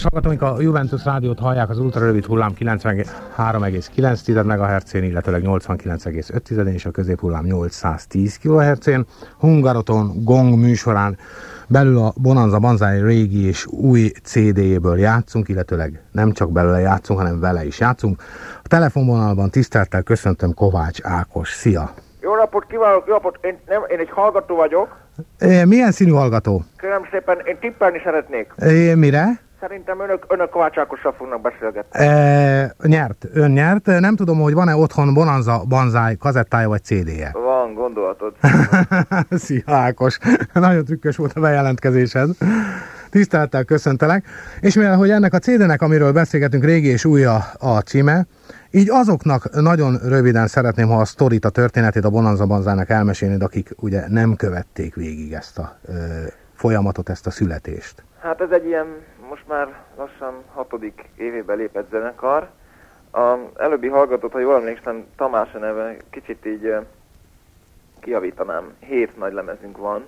És hallgatóink a Juventus rádiót hallják az ultra rövid hullám 93,9 MHz-én, illetőleg 89,5 és a középhullám 810 kHz-én. Hungaroton gong műsorán belül a Bonanza Banzai régi és új CD-jéből játszunk, illetőleg nem csak belőle játszunk, hanem vele is játszunk. A telefonvonalban tisztelettel köszöntöm Kovács Ákos. Szia! Jó napot kívánok, jó napot! Én, nem, én egy hallgató vagyok. É, milyen színű hallgató? Kérem szépen, én tippelni szeretnék. É, mire? Szerintem önök, önök Kovács Ákossal fognak beszélgetni. E, nyert, ön nyert. Nem tudom, hogy van-e otthon Bonanza Banzai kazettája vagy CD-je. Van, gondolatod. Szia Ákos! Nagyon trükkös volt a bejelentkezésed. Tisztelettel köszöntelek. És mivel, hogy ennek a CD-nek, amiről beszélgetünk, régi és új a, a címe, így azoknak nagyon röviden szeretném, ha a sztorit, a történetét a Bonanza Banzának elmesélnéd, akik ugye nem követték végig ezt a ö, folyamatot, ezt a születést. Hát ez egy ilyen, most már lassan hatodik évében lépett zenekar. A előbbi hallgatót, ha jól emlékszem, Tamás neve, kicsit így kiavítanám. Hét nagy lemezünk van.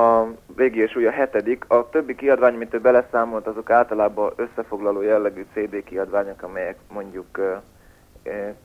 A régi és új a hetedik. A többi kiadvány, mint ő beleszámolt, azok általában összefoglaló jellegű CD kiadványok, amelyek mondjuk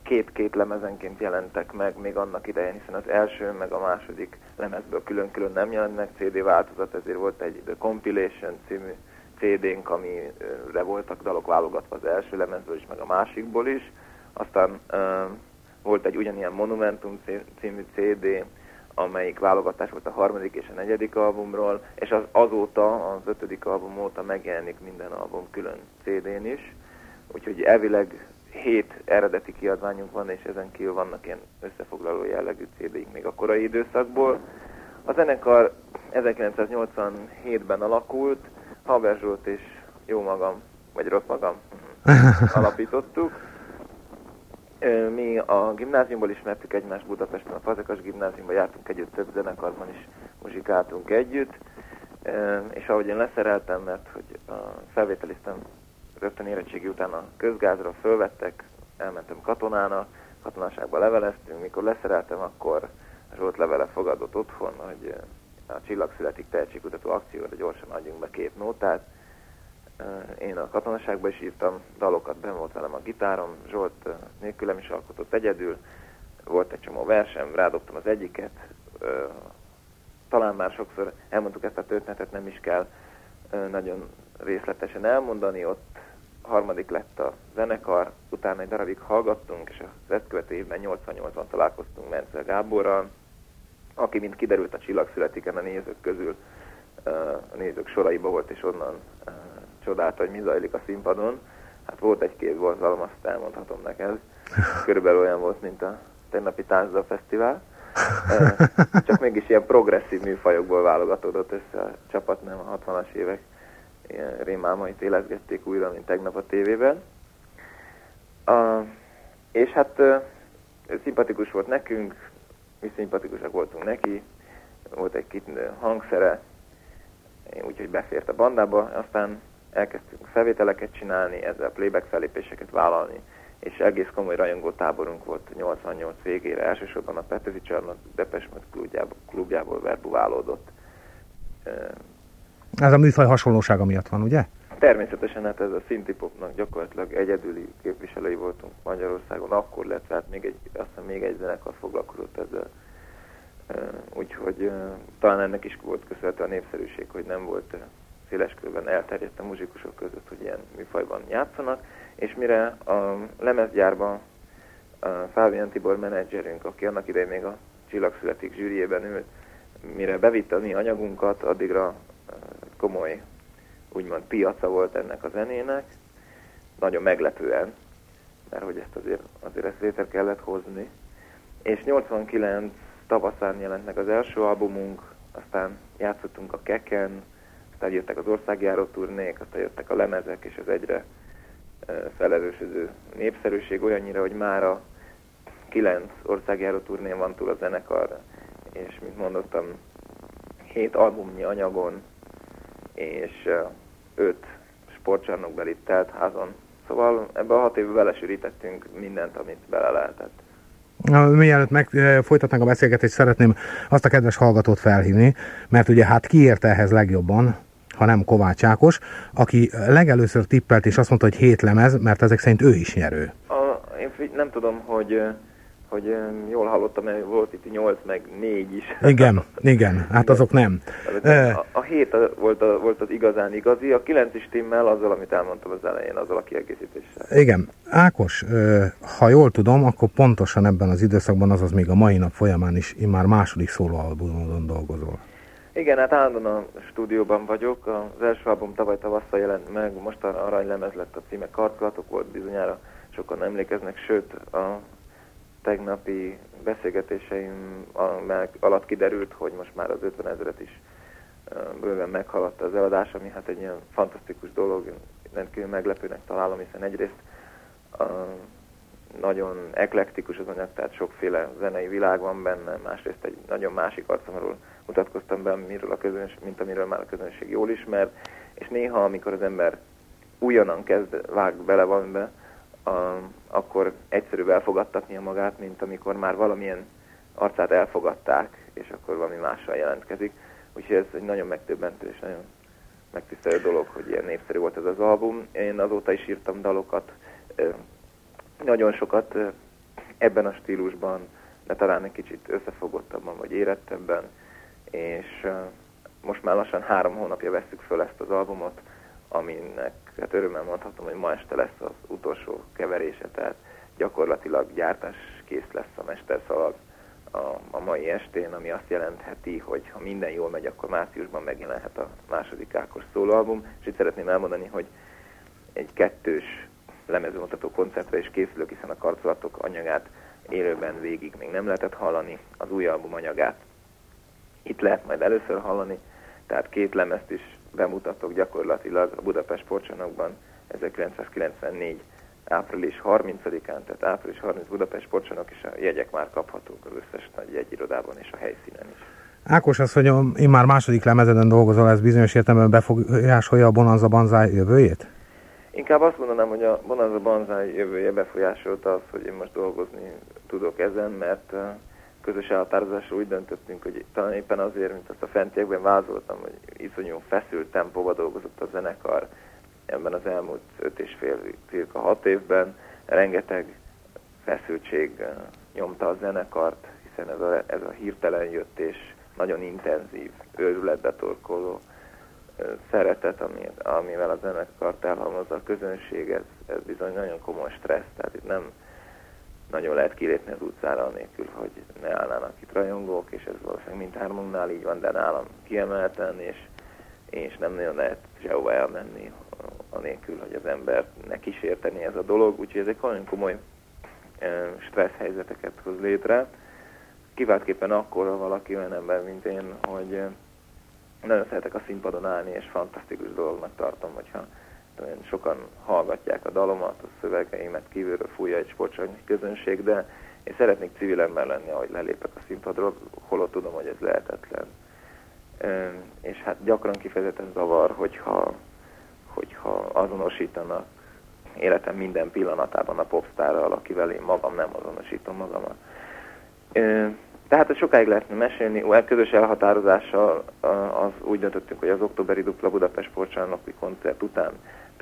két-két lemezenként jelentek meg még annak idején, hiszen az első meg a második lemezből külön-külön nem jelent meg CD változat, ezért volt egy The Compilation című CD-nk, amire voltak dalok válogatva az első lemezből is, meg a másikból is. Aztán uh, volt egy ugyanilyen Monumentum című CD, amelyik válogatás volt a harmadik és a negyedik albumról, és az azóta, az ötödik album óta megjelenik minden album külön CD-n is. Úgyhogy elvileg hét eredeti kiadványunk van, és ezen kívül vannak ilyen összefoglaló jellegű CD-ink még a korai időszakból. A zenekar 1987-ben alakult, Haber Zsolt és jó magam, vagy rossz magam alapítottuk. Mi a gimnáziumból ismertük egymást Budapesten, a Fazekas gimnáziumban jártunk együtt, több zenekarban is muzsikáltunk együtt, és ahogy én leszereltem, mert hogy felvételiztem rögtön érettségi után a közgázra fölvettek, elmentem katonának, katonaságba leveleztünk, mikor leszereltem, akkor Zsolt levele fogadott otthon, hogy a Csillag születik tehetségkutató akcióra gyorsan adjunk be két nótát. Én a katonaságban is írtam dalokat, ben volt velem a gitárom, Zsolt nélkülem is alkotott egyedül, volt egy csomó versem, rádobtam az egyiket, talán már sokszor elmondtuk ezt a történetet, nem is kell nagyon részletesen elmondani, ott harmadik lett a zenekar, utána egy darabig hallgattunk, és az ezt követő évben 88-ban találkoztunk Menzel Gáborral, aki, mint kiderült a csillag születiken a nézők közül, a nézők soraiba volt, és onnan csodálta, hogy mi zajlik a színpadon. Hát volt egy-két borzalom, azt elmondhatom neked. Körülbelül olyan volt, mint a tegnapi Táncza Fesztivál. Csak mégis ilyen progresszív műfajokból válogatódott össze a csapat, nem a 60-as évek ilyen rémálmait élezgették újra, mint tegnap a tévében. A, és hát szimpatikus volt nekünk, mi szimpatikusak voltunk neki, volt egy kit hangszere, úgyhogy befért a bandába, aztán elkezdtünk felvételeket csinálni, ezzel playback felépéseket vállalni, és egész komoly rajongó táborunk volt 88 végére, elsősorban a Petőfi Csarnok Depesmet klubjából, klubjából verbuválódott. Ez a műfaj hasonlósága miatt van, ugye? Természetesen hát ez a szintipopnak gyakorlatilag egyedüli képviselői voltunk Magyarországon, akkor lett, tehát még egy, aztán még egy zenekar foglalkozott ezzel. Úgyhogy talán ennek is volt köszönhető a népszerűség, hogy nem volt széles körben elterjedt a muzsikusok között, hogy ilyen műfajban játszanak, és mire a lemezgyárban a Fábian Tibor menedzserünk, aki annak idején még a Csillagszületik zsűriében ült, mire bevitte a mi anyagunkat, addigra komoly úgymond piaca volt ennek a zenének, nagyon meglepően, mert hogy ezt azért, azért ezt létre kellett hozni. És 89 tavaszán jelent meg az első albumunk, aztán játszottunk a Keken, aztán jöttek az országjáró turnék, aztán jöttek a lemezek, és az egyre felerősödő népszerűség olyannyira, hogy már a kilenc országjáró turnén van túl a zenekar, és mint mondottam, hét albumnyi anyagon, és öt sportcsarnokbeli házon. Szóval ebbe a hat évben belesűrítettünk mindent, amit bele lehetett. Mielőtt meg folytatnánk a beszélgetést, szeretném azt a kedves hallgatót felhívni, mert ugye hát ki érte ehhez legjobban, ha nem Kovács Ákos, aki legelőször tippelt és azt mondta, hogy hét lemez, mert ezek szerint ő is nyerő. A, én nem tudom, hogy hogy jól hallottam, mert volt itt 8 meg 4 is. Igen, igen, hát azok nem. A, a 7 volt, a, volt az igazán igazi, a 9 is timmel azzal, amit elmondtam az elején, azzal a kiegészítéssel. Igen. Ákos, ha jól tudom, akkor pontosan ebben az időszakban, azaz még a mai nap folyamán is immár második szólóalbumon dolgozol. Igen, hát állandóan a stúdióban vagyok. Az első album tavaly tavasszal jelent meg, most aranylemez lett a címe Karcolatok volt bizonyára, sokan emlékeznek, sőt a tegnapi beszélgetéseim alatt kiderült, hogy most már az 50 ezeret is bőven meghaladta az eladás, ami hát egy ilyen fantasztikus dolog, rendkívül meglepőnek találom, hiszen egyrészt a, nagyon eklektikus az anyag, tehát sokféle zenei világ van benne, másrészt egy nagyon másik arcomról mutatkoztam be, miről a közönség, mint amiről már a közönség jól ismer, és néha, amikor az ember újonnan kezd, vág bele valamibe, akkor egyszerűbb elfogadtatnia magát, mint amikor már valamilyen arcát elfogadták, és akkor valami mással jelentkezik. Úgyhogy ez egy nagyon megtöbbentő és nagyon megtisztelő dolog, hogy ilyen népszerű volt ez az album. Én azóta is írtam dalokat, nagyon sokat ebben a stílusban, de talán egy kicsit összefogottabban vagy érettebben, és most már lassan három hónapja veszük föl ezt az albumot, aminek hát örömmel mondhatom, hogy ma este lesz az utolsó keverése, tehát gyakorlatilag gyártás kész lesz a mesterszalag a, a mai estén, ami azt jelentheti, hogy ha minden jól megy, akkor márciusban megjelenhet a második Ákos szólóalbum, és itt szeretném elmondani, hogy egy kettős lemezmutató koncertre is készülök, hiszen a karcolatok anyagát élőben végig még nem lehetett hallani, az új album anyagát itt lehet majd először hallani, tehát két lemezt is bemutatok gyakorlatilag a Budapest Sportcsarnokban 1994 április 30-án, tehát április 30 Budapest Sportcsarnok, és a jegyek már kaphatók az összes nagy jegyirodában és a helyszínen is. Ákos, az, hogy én már második lemezeden dolgozol, ez bizonyos értelemben befolyásolja a Bonanza Banzai jövőjét? Inkább azt mondanám, hogy a Bonanza Banzai jövője befolyásolta az, hogy én most dolgozni tudok ezen, mert közös elhatározásra úgy döntöttünk, hogy talán éppen azért, mint azt a fentiekben vázoltam, hogy iszonyú feszült tempóba dolgozott a zenekar ebben az elmúlt öt és fél, cirka hat évben. Rengeteg feszültség nyomta a zenekart, hiszen ez a, ez a hirtelen jött és nagyon intenzív, őrületbe torkoló szeretet, ami, amivel a zenekart elhalmozza a közönség, ez, ez bizony nagyon komoly stressz, tehát itt nem nagyon lehet kilépni az utcára anélkül, hogy ne állnának itt rajongók, és ez valószínűleg mindhármunknál így van, de nálam kiemelten, és, és nem nagyon lehet sehova elmenni anélkül, hogy az embert kísérteni ez a dolog, úgyhogy ez egy nagyon komoly stressz helyzeteket hoz létre. Kiváltképpen akkor, ha valaki olyan ember, mint én, hogy nagyon szeretek a színpadon állni, és fantasztikus dolognak tartom, hogyha olyan sokan hallgatják a dalomat, a szövegeimet, kívülről fújja egy sportcsarnyi közönség, de én szeretnék civil ember lenni, ahogy lelépek a színpadról, holott tudom, hogy ez lehetetlen. És hát gyakran kifejezetten zavar, hogyha, hogyha azonosítanak életem minden pillanatában a popstárral, akivel én magam nem azonosítom magamat. Tehát sokáig lehetne mesélni, a közös elhatározással az úgy döntöttünk, hogy az októberi dupla Budapest sportcsarnoki koncert után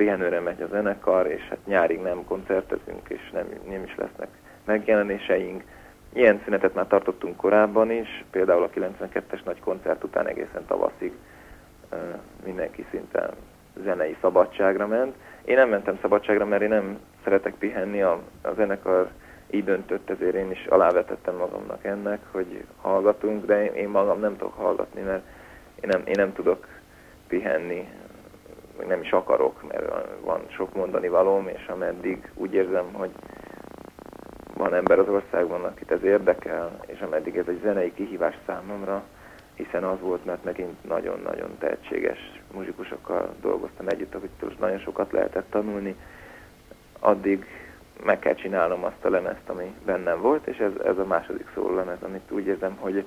pihenőre megy a zenekar, és hát nyárig nem koncertezünk, és nem, nem is lesznek megjelenéseink. Ilyen szünetet már tartottunk korábban is, például a 92-es nagy koncert után egészen tavaszig mindenki szinte zenei szabadságra ment. Én nem mentem szabadságra, mert én nem szeretek pihenni, a, a zenekar így döntött, ezért én is alávetettem magamnak ennek, hogy hallgatunk, de én, magam nem tudok hallgatni, mert én nem, én nem tudok pihenni meg nem is akarok, mert van sok mondani valóm, és ameddig úgy érzem, hogy van ember az országban, akit ez érdekel, és ameddig ez egy zenei kihívás számomra, hiszen az volt, mert megint nagyon-nagyon tehetséges muzsikusokkal dolgoztam együtt, akitől nagyon sokat lehetett tanulni, addig meg kell csinálnom azt a lemezt, ami bennem volt, és ez, ez a második szóló lemez, amit úgy érzem, hogy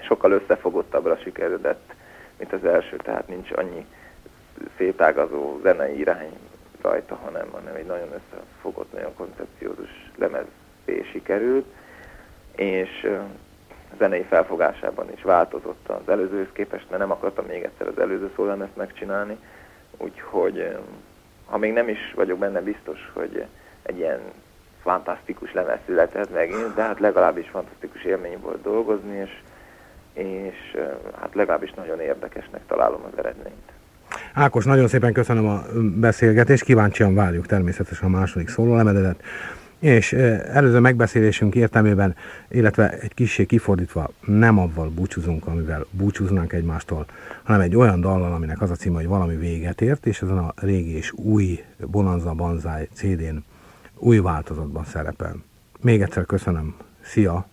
sokkal összefogottabbra sikeredett, mint az első, tehát nincs annyi szétágazó zenei irány rajta, hanem, hanem egy nagyon összefogott, nagyon koncepciózus lemezé sikerült, és zenei felfogásában is változott az előzőhöz képest, mert nem akartam még egyszer az előző ezt megcsinálni, úgyhogy ha még nem is vagyok benne biztos, hogy egy ilyen fantasztikus lemez született megint, de hát legalábbis fantasztikus élmény volt dolgozni, és, és hát legalábbis nagyon érdekesnek találom az eredményt. Ákos, nagyon szépen köszönöm a beszélgetést, kíváncsian várjuk természetesen a második szólólemededet, és előző megbeszélésünk értelmében, illetve egy kicsi kifordítva nem avval búcsúzunk, amivel búcsúznánk egymástól, hanem egy olyan dallal, aminek az a címe, hogy valami véget ért, és ezen a régi és új Bonanza Banzai CD-n új változatban szerepel. Még egyszer köszönöm. Szia!